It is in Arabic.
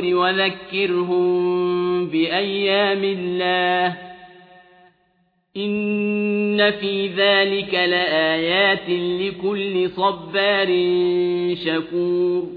النور وذكرهم بأيام الله إن في ذلك لآيات لكل صبار شكور